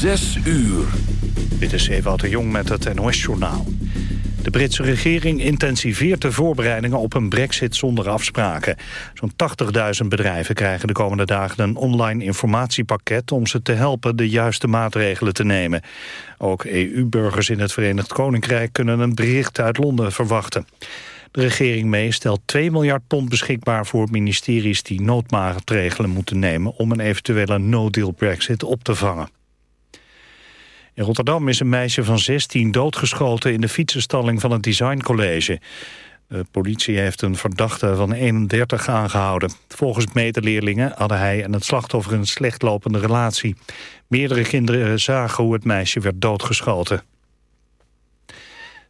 Zes uur. Dit is Ewout de Jong met het NOS-journaal. De Britse regering intensiveert de voorbereidingen op een brexit zonder afspraken. Zo'n 80.000 bedrijven krijgen de komende dagen een online informatiepakket... om ze te helpen de juiste maatregelen te nemen. Ook EU-burgers in het Verenigd Koninkrijk kunnen een bericht uit Londen verwachten. De regering mee stelt 2 miljard pond beschikbaar voor ministeries die noodmaatregelen moeten nemen om een eventuele no-deal brexit op te vangen. In Rotterdam is een meisje van 16 doodgeschoten in de fietsenstalling van het designcollege. De politie heeft een verdachte van 31 aangehouden. Volgens medeleerlingen hadden hij en het slachtoffer een slechtlopende relatie. Meerdere kinderen zagen hoe het meisje werd doodgeschoten.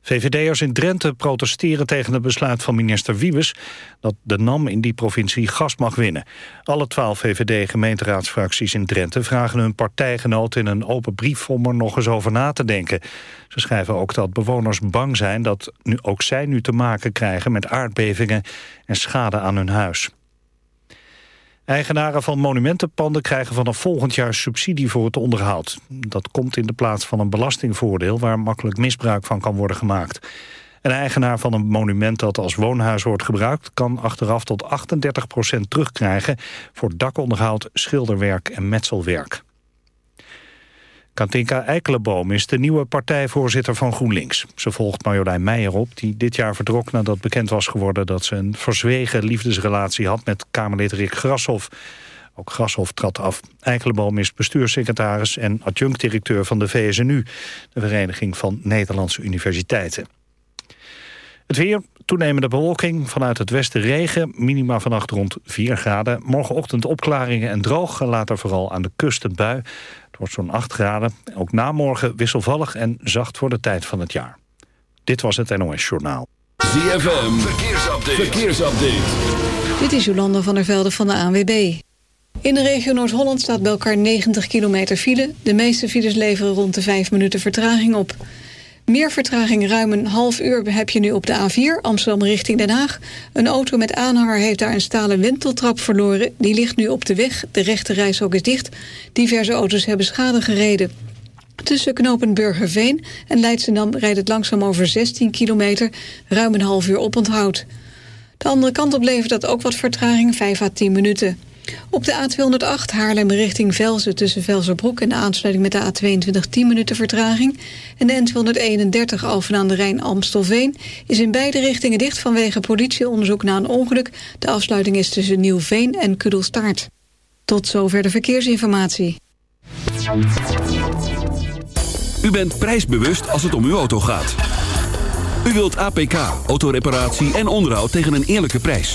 VVD'ers in Drenthe protesteren tegen het besluit van minister Wiebes... dat de NAM in die provincie gas mag winnen. Alle twaalf VVD-gemeenteraadsfracties in Drenthe... vragen hun partijgenoten in een open brief om er nog eens over na te denken. Ze schrijven ook dat bewoners bang zijn dat nu ook zij nu te maken krijgen... met aardbevingen en schade aan hun huis. Eigenaren van monumentenpanden krijgen vanaf volgend jaar subsidie voor het onderhoud. Dat komt in de plaats van een belastingvoordeel waar makkelijk misbruik van kan worden gemaakt. Een eigenaar van een monument dat als woonhuis wordt gebruikt... kan achteraf tot 38% terugkrijgen voor dakonderhoud, schilderwerk en metselwerk. Katinka Eikelenboom is de nieuwe partijvoorzitter van GroenLinks. Ze volgt Marjolein Meijer op, die dit jaar verdrok nadat bekend was geworden... dat ze een verzwegen liefdesrelatie had met Kamerlid Rick Grashoff. Ook Grashoff trad af. Eikelenboom is bestuurssecretaris en adjunct-directeur van de VSNU... de Vereniging van Nederlandse Universiteiten. Het weer, toenemende bewolking, vanuit het westen regen... minima vannacht rond 4 graden. Morgenochtend opklaringen en droog, later vooral aan de kust een bui wordt zo'n 8 graden. Ook na morgen wisselvallig en zacht voor de tijd van het jaar. Dit was het NOS Journaal. ZFM, verkeersupdate. verkeersupdate. Dit is Jolanda van der Velde van de ANWB. In de regio Noord-Holland staat bij elkaar 90 kilometer file. De meeste files leveren rond de 5 minuten vertraging op. Meer vertraging, ruim een half uur heb je nu op de A4, Amsterdam richting Den Haag. Een auto met aanhanger heeft daar een stalen wenteltrap verloren. Die ligt nu op de weg, de rechte reishok is dicht. Diverse auto's hebben schade gereden. Tussen knopen Burgerveen en Leidschendam rijdt het langzaam over 16 kilometer, ruim een half uur oponthoud. De andere kant op levert dat ook wat vertraging, 5 à 10 minuten. Op de A208 Haarlem richting Velzen tussen Velzerbroek en de aansluiting met de A22 10 minuten vertraging. En de N231 Alphen aan de Rijn Amstelveen is in beide richtingen dicht vanwege politieonderzoek na een ongeluk. De afsluiting is tussen Nieuwveen en Kudelstaart. Tot zover de verkeersinformatie. U bent prijsbewust als het om uw auto gaat. U wilt APK, autoreparatie en onderhoud tegen een eerlijke prijs.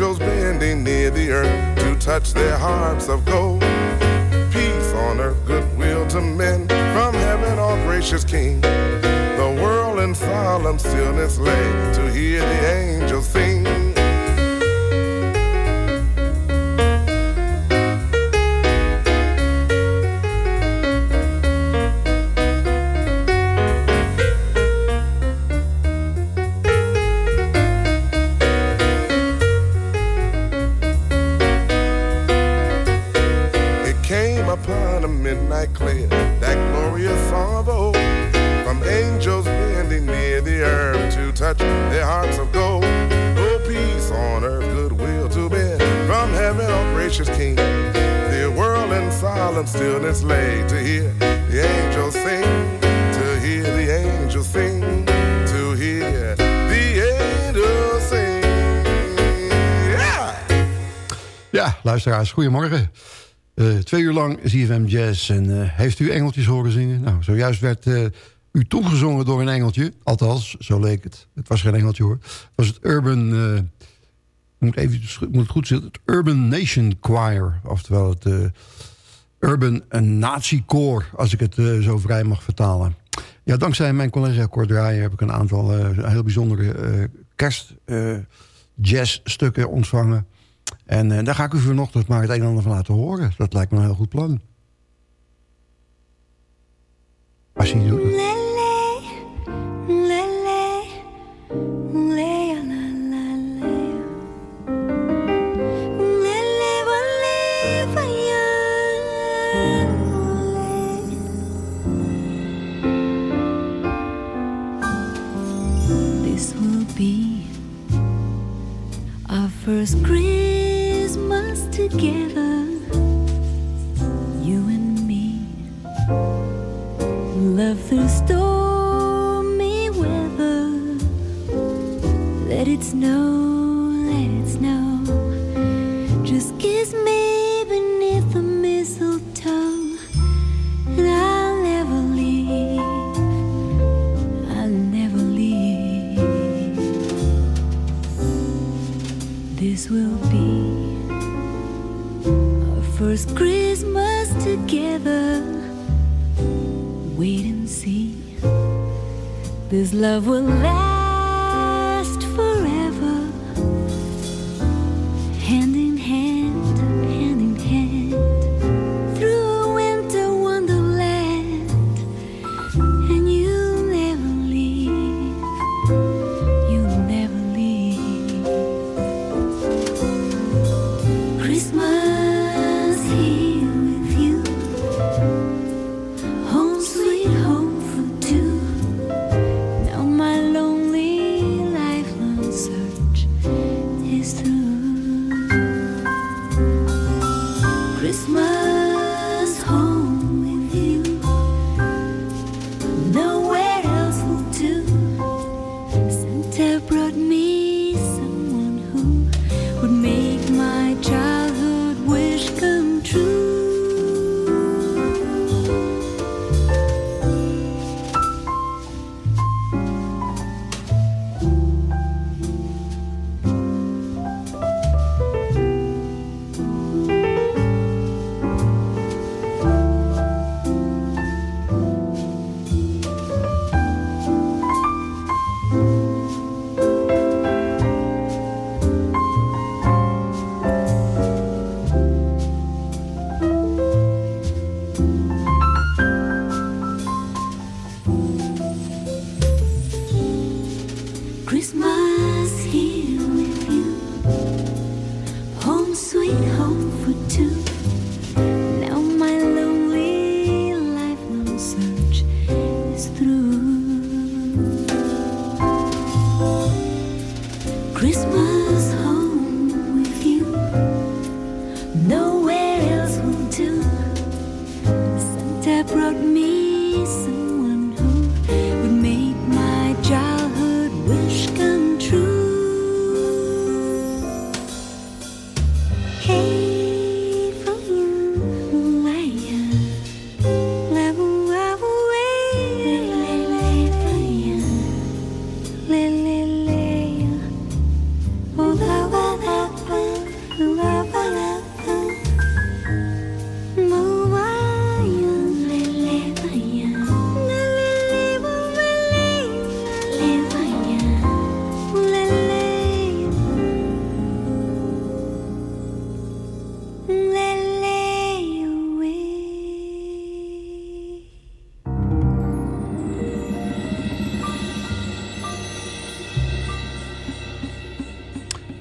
Angels bending near the earth to touch their harps of gold. Peace on earth, goodwill to men from heaven, all gracious King. The world in solemn stillness lay to hear the angels sing. glory, that glorious song of old, From angels bending near the earth to touch their hearts of gold. Oh, peace on earth, goodwill to men. From heaven, oh gracious King. The world in solemn stillness lay to hear the angels sing, to hear the angels sing, to hear the angels sing. Yeah! Ja, luisteraars, goedemorgen. Uh, twee uur lang ZFM Jazz. En uh, heeft u engeltjes horen zingen? Nou, zojuist werd uh, u toegezongen door een engeltje. Althans, zo leek het. Het was geen engeltje hoor. Het was het Urban... moet, even, moet het goed zitten. Het Urban Nation Choir. Oftewel het Urban Nazi als ik het zo vrij mag vertalen. Ja, dankzij mijn collega Cor heb ik een aantal heel bijzondere kerst jazzstukken ontvangen. En daar ga ik u vanochtend maar het een en ander van laten horen. Dat lijkt me een heel goed plan. Als je doet. first Christmas together, you and me. Love through stormy weather. Let it snow, let it snow. Just kiss me beneath the mistletoe, and I'll never leave. I'll never leave. This will be first Christmas together. Wait and see. This love will last Christmas.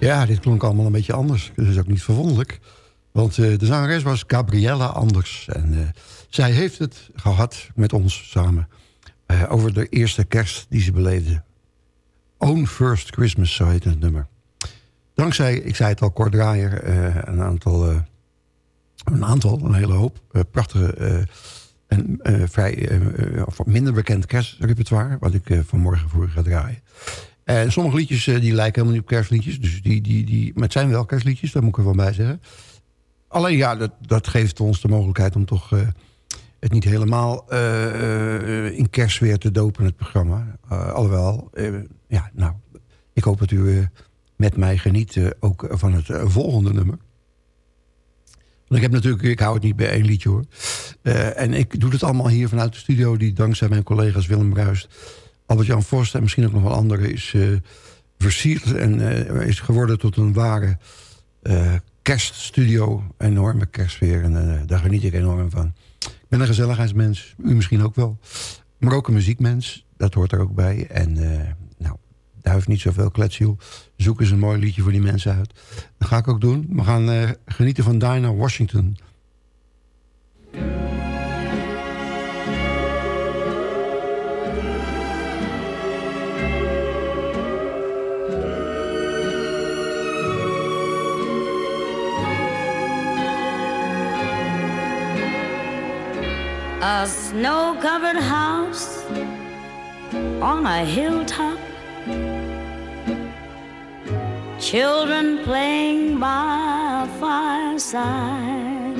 Ja, dit klonk allemaal een beetje anders. Dat is ook niet verwonderlijk. Want eh, de zangeres was Gabriella Anders. En eh, zij heeft het gehad met ons samen... eh, over de eerste kerst die ze beleefde. Own First Christmas, zo heet het nummer. Dankzij, ik zei het al, Kort Draaier... een aantal, een aantal, een hele hoop... prachtige en vrij of minder bekend kerstrepertoire... wat ik vanmorgen voor ga draaien. En sommige liedjes eh, die lijken helemaal niet op kerstliedjes. Dus die, die, die, maar het zijn wel kerstliedjes, daar moet ik er wel bij zeggen. Alleen ja, dat, dat geeft ons de mogelijkheid om toch eh, het niet helemaal eh, eh, in kerstsfeer te dopen, het programma. Eh, alhoewel, eh, ja, nou, ik hoop dat u eh, met mij geniet eh, ook van het eh, volgende nummer. Want ik heb natuurlijk, ik hou het niet bij één liedje hoor. Eh, en ik doe het allemaal hier vanuit de studio, die dankzij mijn collega's Willem Bruist, Albert-Jan Vorst en misschien ook nog wel anderen is eh, versierd en eh, is geworden tot een ware eh, kerststudio. Enorme kerstsfeer en daar geniet ik enorm van. Ik ben een gezelligheidsmens, u misschien ook wel. Maar ook een muziekmens, dat hoort er ook bij. En nou, daar heeft niet zoveel kletsjoel. Zoek eens een mooi liedje voor die mensen uit. Dat ga ik ook doen. We gaan genieten van Dinah Washington. A snow covered house on a hilltop. Children playing by a fireside.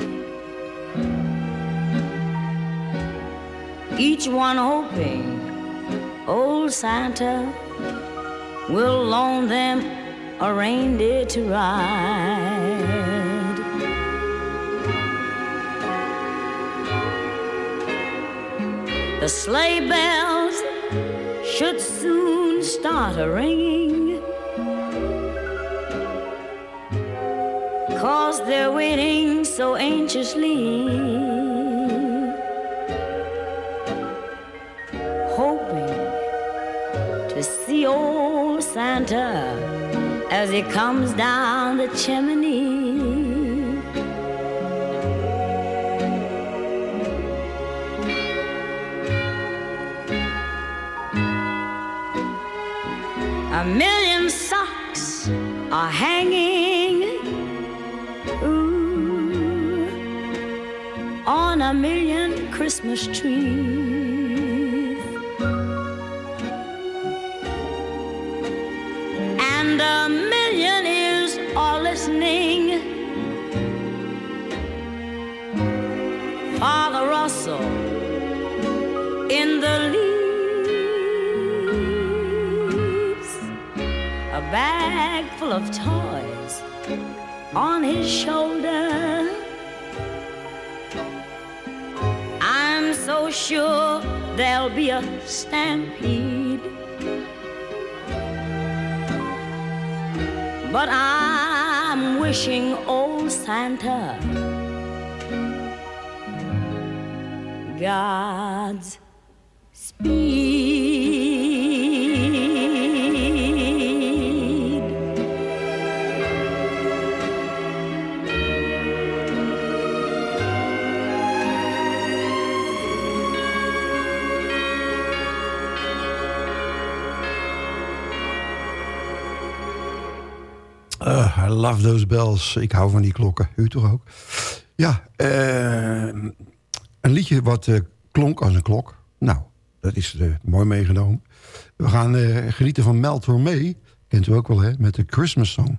Each one hoping old Santa will loan them a reindeer to ride. The sleigh bells should soon start a ringing. Cause they're waiting so anxiously. Hoping to see old Santa as he comes down the chimney. A million socks are hanging ooh, on a million Christmas trees. Bag full of toys on his shoulder. I'm so sure there'll be a stampede. But I'm wishing old Santa God's speed. Love those bells. Ik hou van die klokken. U toch ook? Ja, eh, een liedje wat eh, klonk als een klok. Nou, dat is eh, mooi meegenomen. We gaan genieten van Mel Tormé. Kent u ook wel, hè? Met de Christmas Song.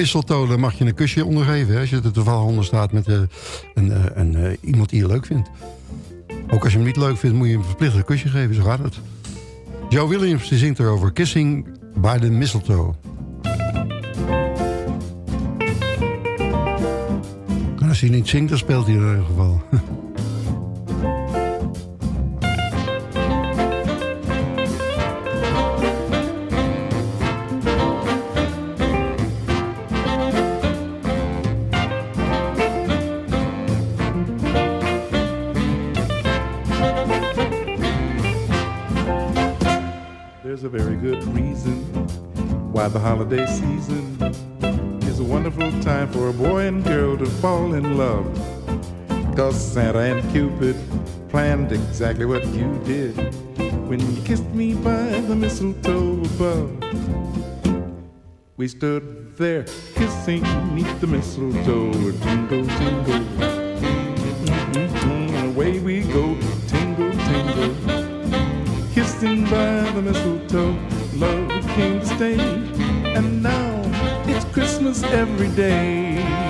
Daar mag je een kusje ondergeven. Hè, als je er toevallig onder staat met eh, een, eh, een, eh, iemand die je leuk vindt. Ook als je hem niet leuk vindt, moet je hem verplicht een kusje geven. Zo gaat het. Joe Williams die zingt erover Kissing by the Mistletoe. Als hij niet zingt, dan speelt hij in ieder geval. the holiday season is a wonderful time for a boy and girl to fall in love. Cause Santa and Cupid planned exactly what you did when you kissed me by the mistletoe above. We stood there kissing neath the mistletoe, jingle, jingle. happens every day.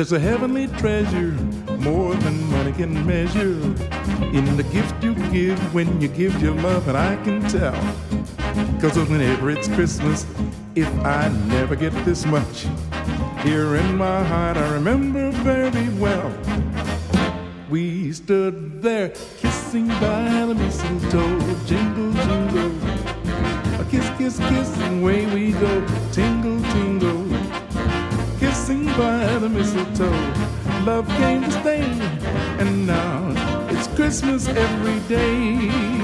There's a heavenly treasure more than money can measure in the gift you give when you give your love, and I can tell. Cause whenever it's Christmas, if I never get this much, here in my heart I remember very well. We stood there kissing by the mistletoe, jingle, jingle. A kiss, kiss, kiss, and away we go, tingle, tingle kissing by the mistletoe. Love came to stay, and now it's Christmas every day.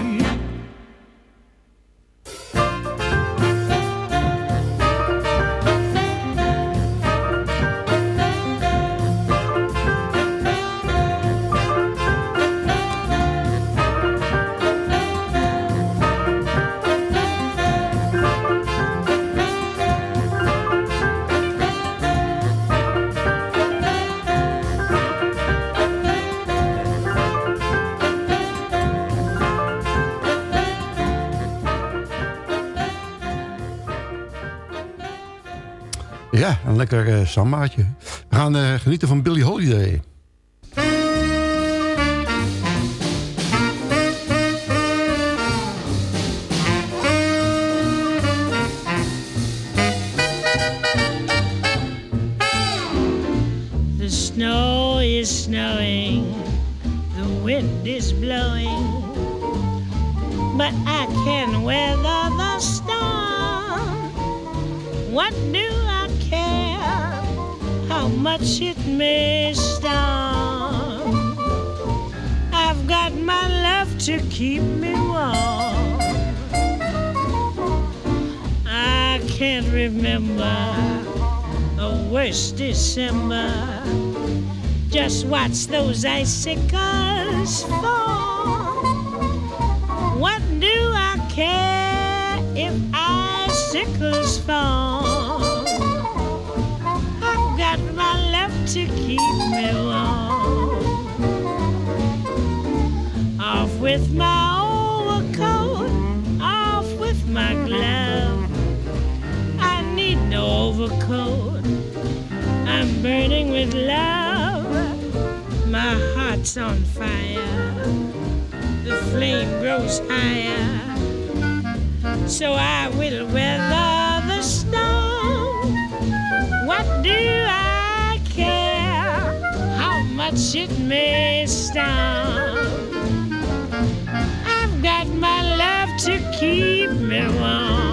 Lekker eh sambaatje. We gaan eh, genieten van Billie Holiday. The snow is snowing, the wind is blowing, but I can weather the storm. What how much it may storm? I've got my love to keep me warm. I can't remember a worse December. Just watch those icicles fall. What do I care if icicles fall? To keep me warm. Off with my overcoat, off with my glove. I need no overcoat. I'm burning with love. My heart's on fire. The flame grows higher. So I will weather the storm. What do much it may storm? I've got my love to keep me warm.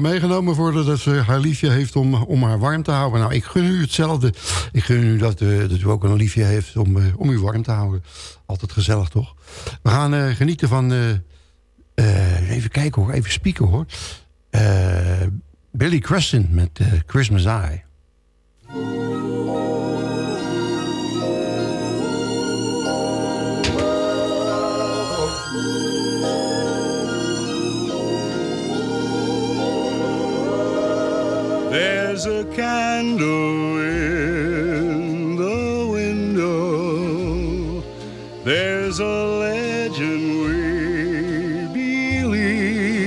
Meegenomen voor dat ze haar liefje heeft om, om haar warm te houden. Nou, ik gun u hetzelfde. Ik gun u dat, eh, dat u ook een liefje heeft om, eh, om u warm te houden. Altijd gezellig, toch? We gaan eh, genieten van... even kijken hoor, even spieken hoor. Billy Crescent met Christmas Eye. There's a candle in the window. There's a legend we believe.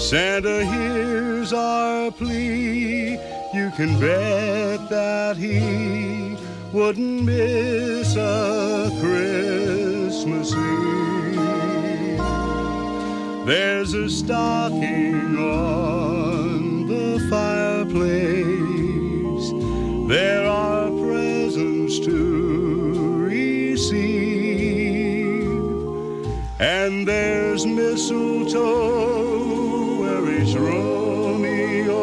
Santa hears our plea. You can bet that he wouldn't miss a Christmas Eve. There's a stocking on fireplace, there are presents to receive, and there's mistletoe where each Romeo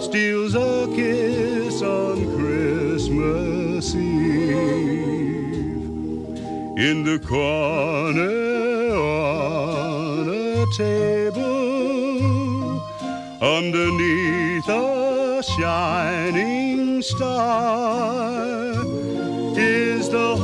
steals a kiss on Christmas Eve. In the corner on a table underneath a shining star is the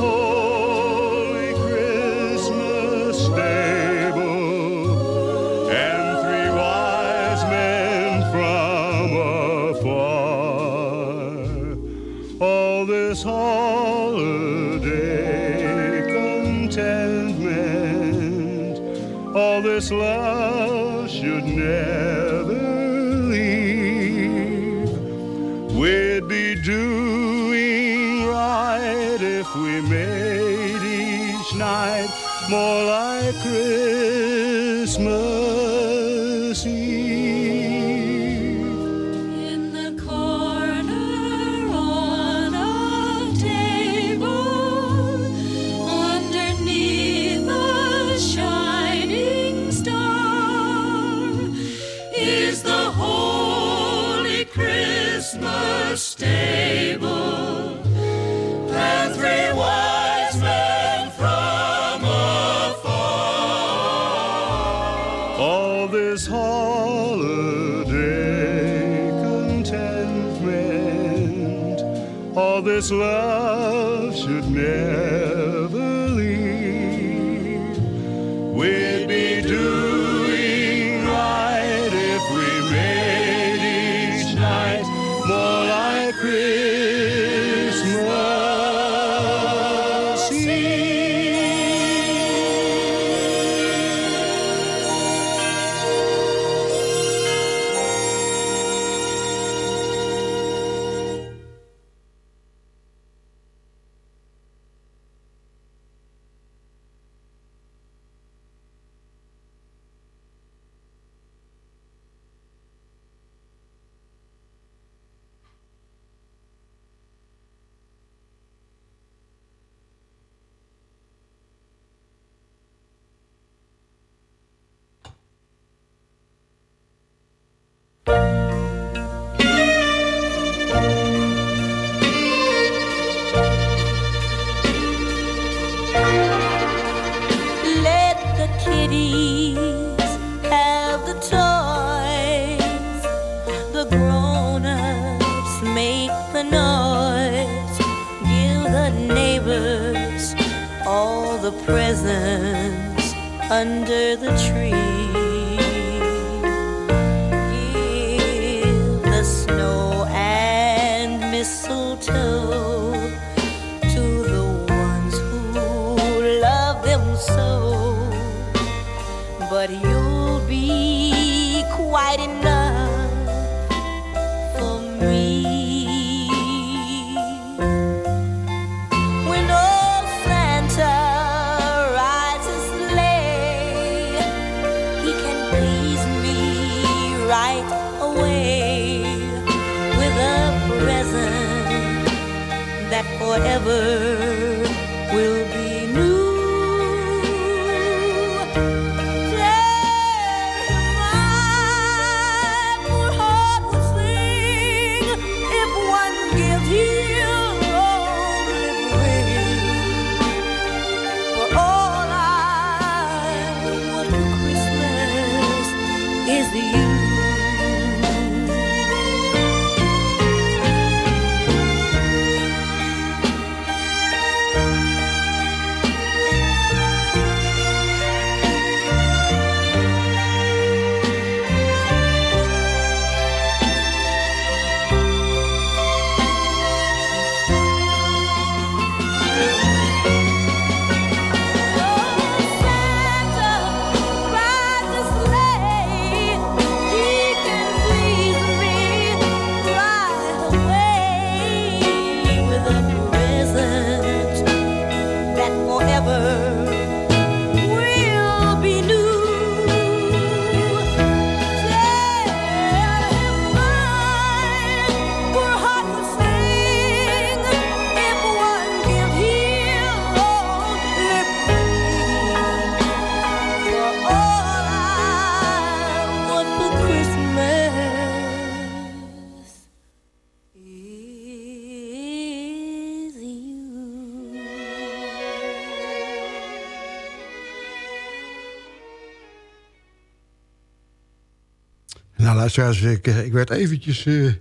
luisteraars, ik, eh, ik werd eventjes eh,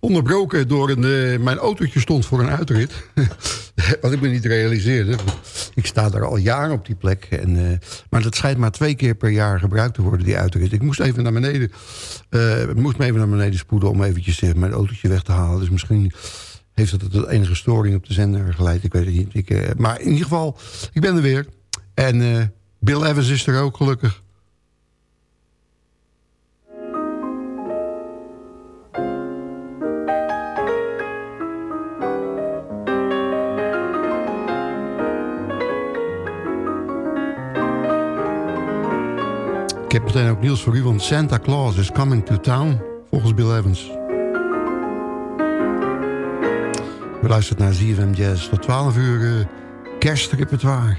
onderbroken door een... eh, mijn autootje stond voor een uitrit. Wat ik me niet realiseerde. Ik sta daar al jaren op die plek. En, maar dat schijnt maar twee keer per jaar gebruikt te worden, die uitrit. Ik moest even naar beneden... moest me even naar beneden spoeden om eventjes mijn autootje weg te halen. Dus misschien heeft dat tot enige storing op de zender geleid. Ik weet het niet. Ik, maar in ieder geval, ik ben er weer. En Bill Evans is er ook, gelukkig. Ik heb meteen ook nieuws voor u, want Santa Claus is coming to town, volgens Bill Evans. We luistert naar ZFM Jazz tot 12 uur uh, kerstrepertoire.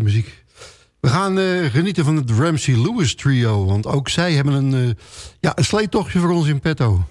Muziek. We gaan eh, genieten van het Ramsey Lewis trio. Want ook zij hebben een, eh, ja, een sleetochtje voor ons in petto.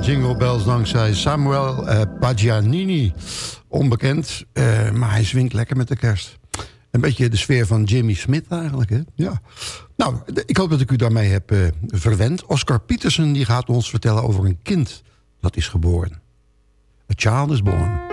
Jingle bells dankzij Samuel eh, Pagianini. Onbekend, eh, maar hij zwingt lekker met de kerst. Een beetje de sfeer van Jimmy Smith eigenlijk, hè? Ja. Nou, ik hoop dat ik u daarmee heb eh, verwend. Oscar Peterson die gaat ons vertellen over een kind dat is geboren. A child is born.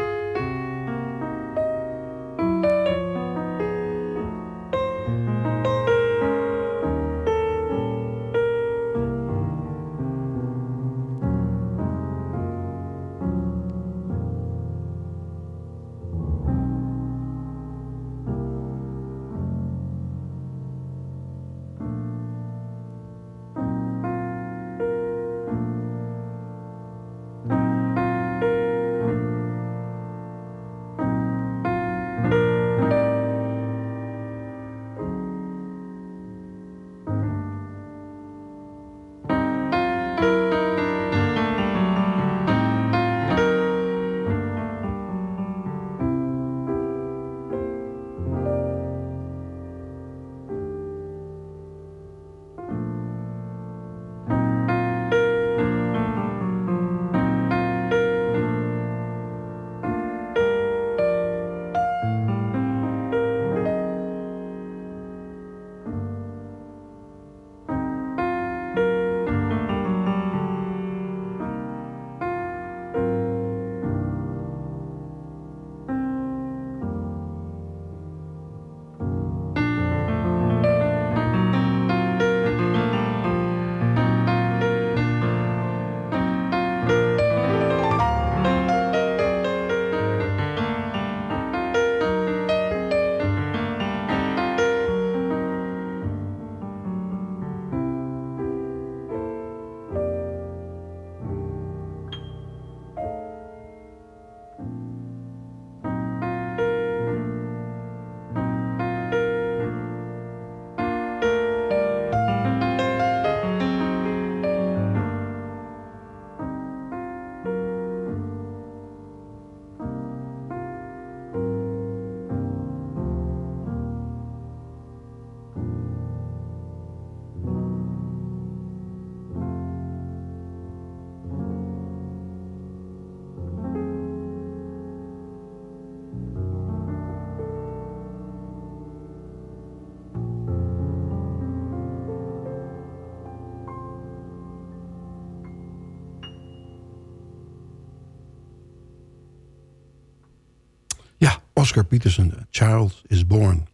Oscar Peterson, Child is Born.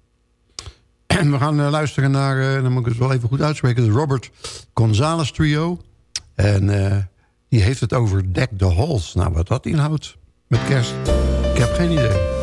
En we gaan eh, luisteren naar, eh, dan moet ik het wel even goed uitspreken... de Robert Gonzalez Trio. En eh, die heeft het over Deck the Halls. Nou, wat dat inhoudt met kerst, ik heb geen idee.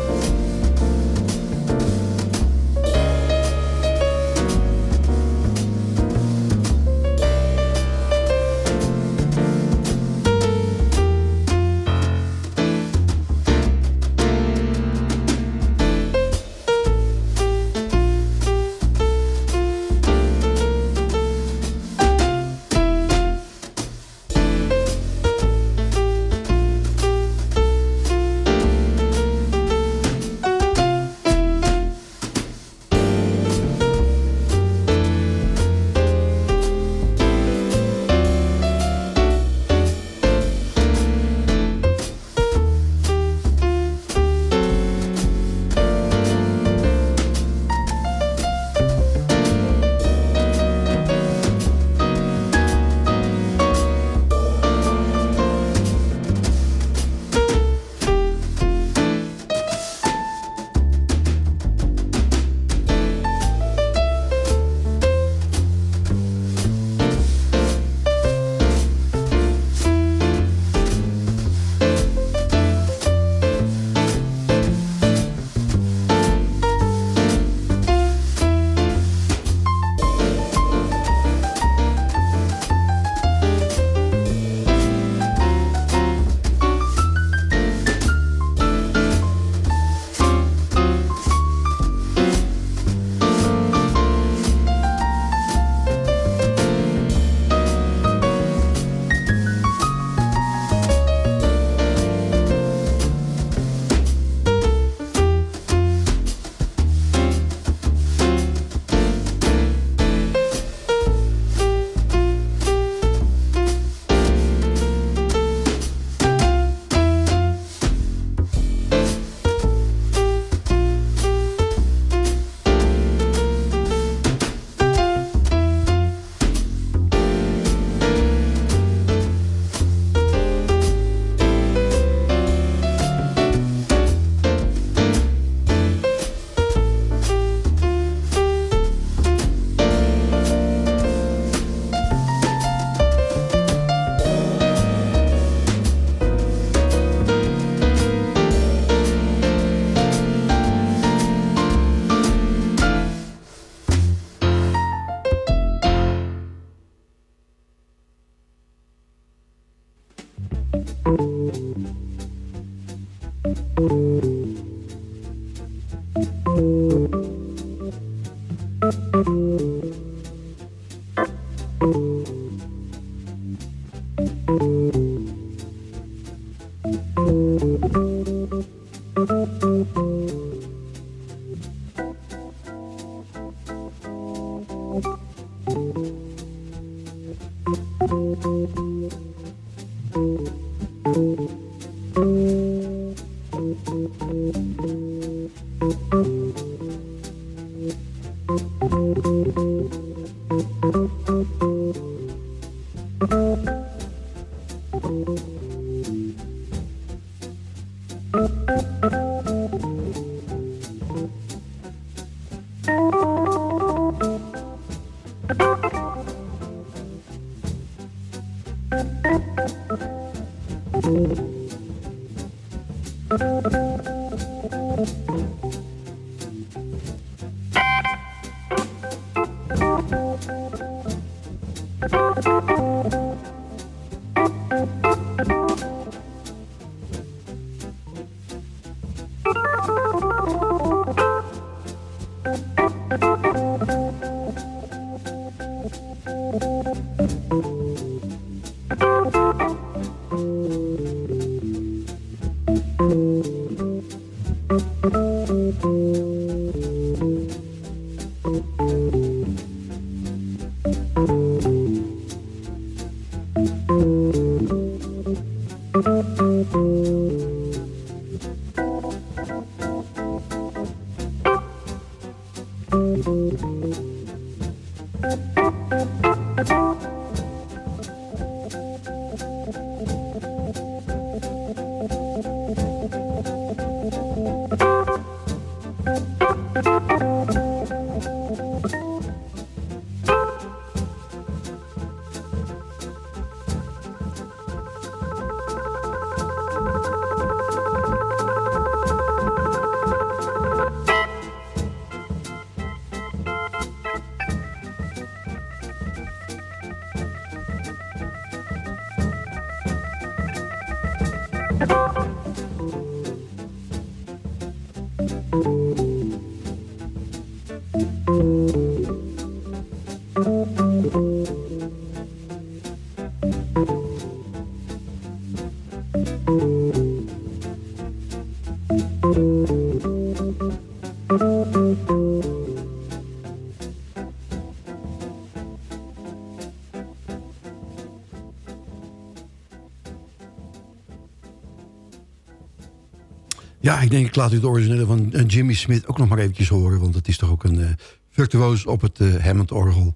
Ik denk ik laat u het originele van eh, Jimmy Smith ook nog maar eventjes horen. Want het is toch ook een uh, virtuoos op het uh, Hammond-orgel.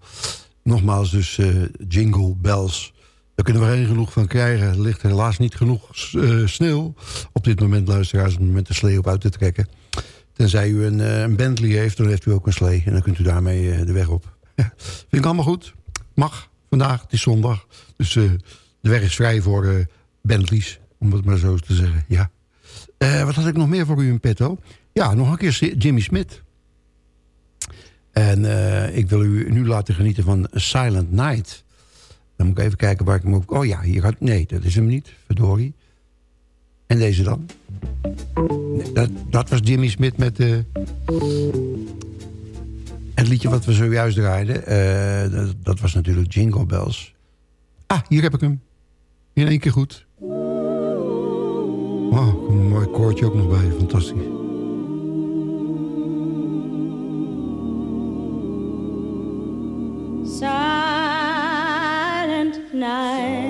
Nogmaals dus Jingle Bells. Daar kunnen we geen genoeg van krijgen. Er ligt helaas niet genoeg sneeuw op dit moment, luisteraars... om met de slee op uit te trekken. Tenzij u een, een, Bentley heeft, dan heeft u ook een slee. En dan kunt u daarmee de weg op. Vind ik allemaal goed. Mag vandaag, het is zondag. Dus de weg is vrij voor Bentleys, om het maar zo te zeggen. Ja. Uh, wat had ik nog meer voor u in petto? Ja, nog een keer Jimmy Smith. En uh, ik wil u nu laten genieten van Silent Night. Dan moet ik even kijken waar ik hem op... Oh ja, hier gaat... Nee, dat is hem niet. Verdorie. En deze dan? Dat, dat, was Jimmy Smith met... Uh, het liedje wat we zojuist draaiden. Dat, dat, was natuurlijk Jingle Bells. Ah, hier heb ik hem. In één keer goed. Oh, mooi koortje ook nog bij. Fantastisch. Silent night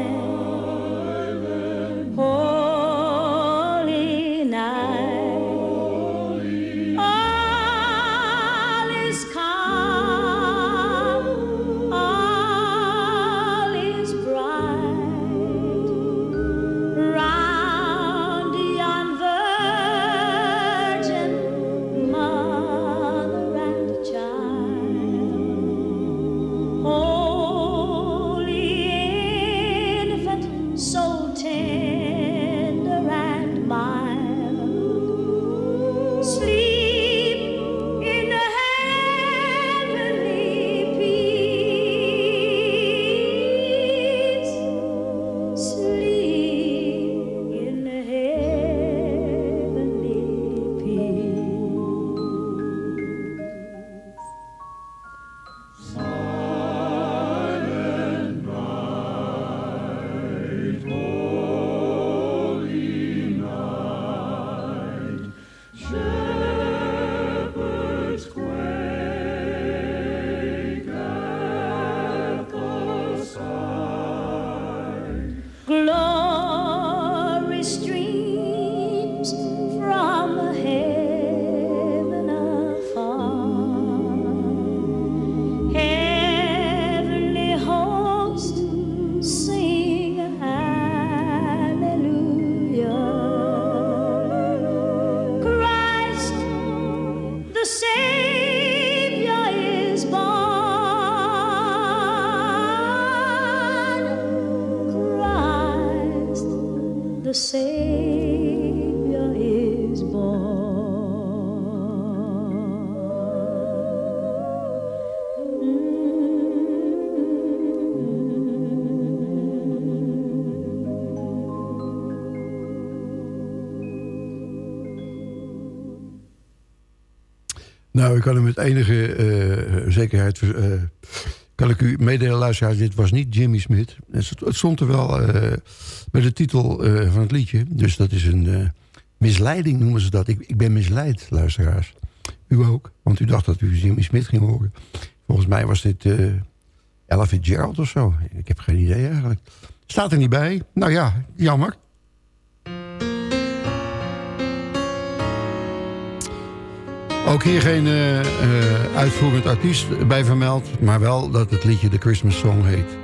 Savior is Nou, ik kan u met enige eh, zekerheid... eh, kan ik u meedelen, luisteraars, dit was niet Jimmy Smith. Het st- het stond er wel eh, bij de titel eh, van het liedje. Dus dat is een eh, misleiding, noemen ze dat. Ik, ik ben misleid, luisteraars. U ook, want u dacht dat u Jimmy Smith ging horen. Volgens mij was dit Ella Fitzgerald of zo. Ik heb geen idee eigenlijk. Staat er niet bij. Nou ja, jammer. Ook hier geen eh, eh, uitvoerend artiest bij vermeld, maar wel dat het liedje de Christmas Song heet.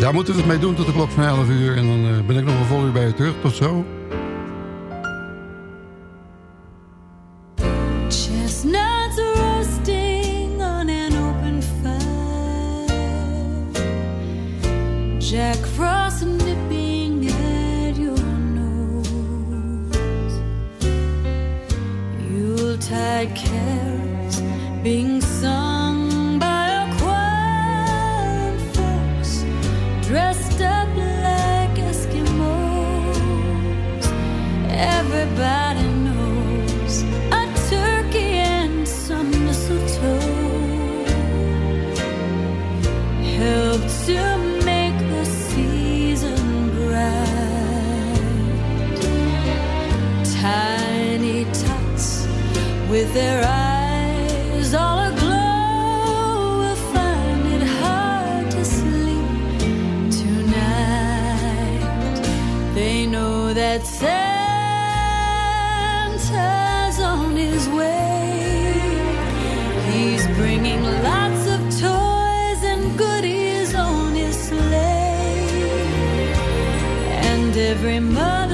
Daar moeten we het mee doen tot de klok van 11 uur en dan eh, ben ik nog een vol uur bij je terug. Tot zo. With their eyes all aglow will find it hard to sleep tonight. They know that Santa's on his way. He's bringing lots of toys and goodies on his sleigh. And every mother's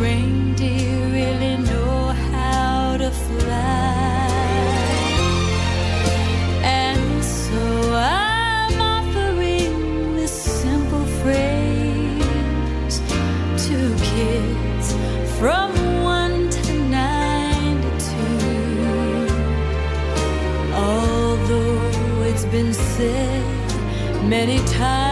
reindeer really know how to fly. And so I'm offering this simple phrase to kids from one to. Although it's been said many times,